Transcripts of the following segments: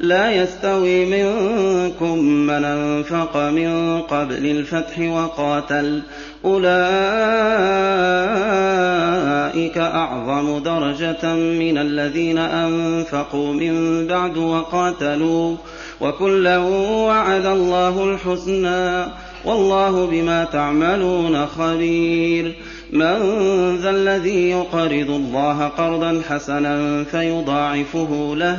لا يستوي منكم من أنفق من قبل الفتح وقاتل. أولئك أعظم درجة من الذين أنفقوا من بعد وقاتلوا. وكلا وعد الله الحسنى. والله بما تعملون خبير. من ذا الذي يقرض الله قرضا حسنا فيضاعفه له.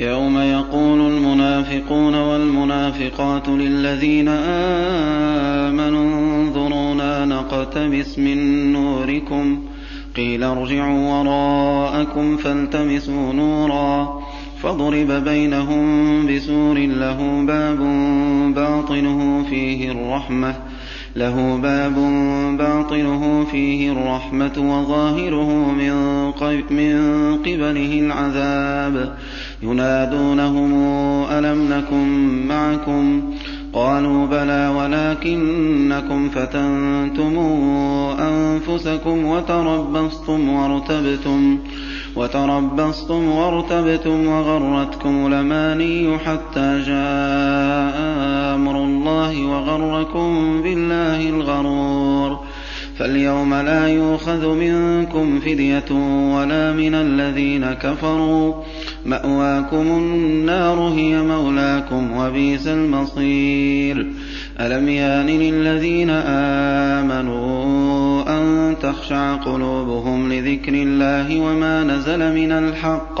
يوم يقول المنافقون والمنافقات للذين آمنوا انظرونا نقتبس من نوركم. قيل ارجعوا وراءكم فالتمسوا نورا. فضرب بينهم بسور له باب باطنه فيه الرحمة. له باب باطنه فيه الرحمة وظاهره من, من قبله العذاب. ينادونهم ألم نكن معكم؟ قالوا بلى ولكنكم فتنتم أنفسكم وتربصتم وارتبتم وتربصتم وارتبتم وغرتكم الأماني حتى جاء أمر الله وغركم بالله الغرور. فاليوم لا يؤخذ منكم فدية ولا من الذين كفروا. مأواكم النار هي مولاكم وبئس المصير. ألم يأن للذين آمنوا أن تخشع قلوبهم لذكر الله وما نزل من الحق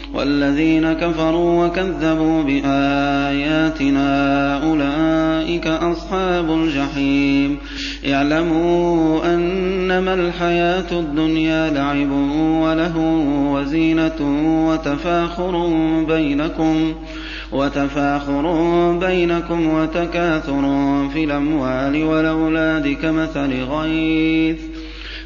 وَالَّذِينَ كَفَرُوا وَكَذَّبُوا بِآيَاتِنَا أُولَٰئِكَ أَصْحَابُ الْجَحِيمِ. اعْلَمُوا أَنَّمَا الْحَيَاةُ الدُّنْيَا لَعِبٌ وَلَهْوٌ وَزِينَةٌ وَتَفَاخُرٌ بَيْنَكُمْ وتكاثر في الأموال والأولاد كمثل غيث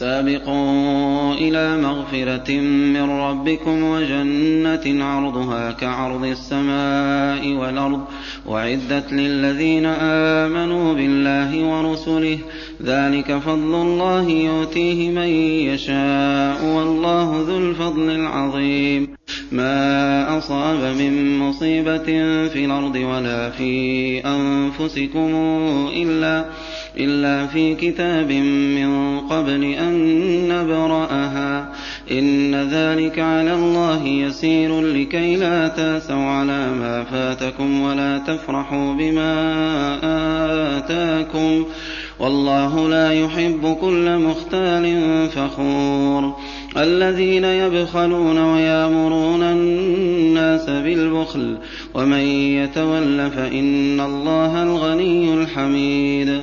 سابقوا إلى مغفرة من ربكم وجنة عرضها كعرض السماء والأرض أعدت للذين آمنوا بالله ورسله. ذلك فضل الله يؤتيه من يشاء والله ذو الفضل العظيم. ما أصاب من مصيبة في الأرض ولا في أنفسكم إلا إلا في كتاب من قبل أن نبرأها إن ذلك على الله يسير لكي لا تاسوا على ما فاتكم ولا تفرحوا بما آتاكم والله لا يحب كل مختال فخور الذين يبخلون ويامرون الناس بالبخل ومن يتول فإن الله الغني الحميد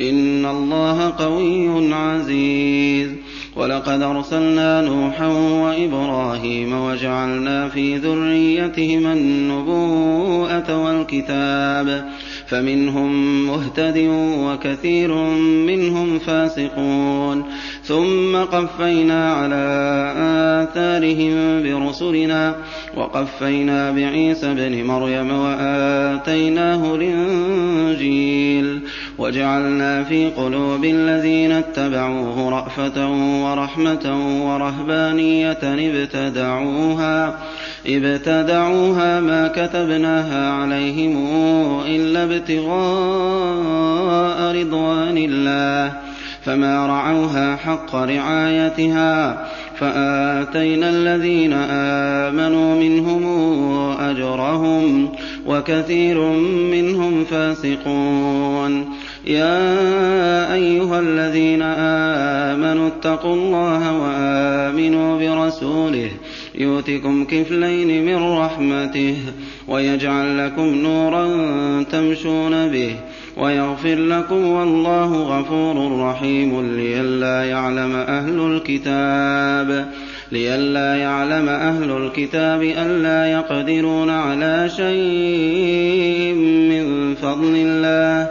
إن الله قوي عزيز. ولقد أرسلنا نوحا وإبراهيم وجعلنا في ذريتهما النبوءة والكتاب. فمنهم مهتد وكثير منهم فاسقون. ثم قفينا على آثارهم برسلنا. وقفينا بعيسى ابن مريم وآتيناه الإنجيل. وجعلنا في قلوب الذين اتبعوه رأفة ورحمة ورهبانية ابتدعوها ابتدعوها ما كتبناها عليهم إلا ابتغاء رضوان الله فما رعوها حق رعايتها فآتينا الذين آمنوا منهم أجرهم وكثير منهم فاسقون. يا أيها الذين آمنوا اتقوا الله وآمنوا برسوله يؤتكم كفلين من رحمته ويجعل لكم نورا تمشون به ويغفر لكم والله غفور رحيم لئلا يعلم أهل الكتاب لئلا يعلم أهل الكتاب ألا يقدرون على شيء من فضل الله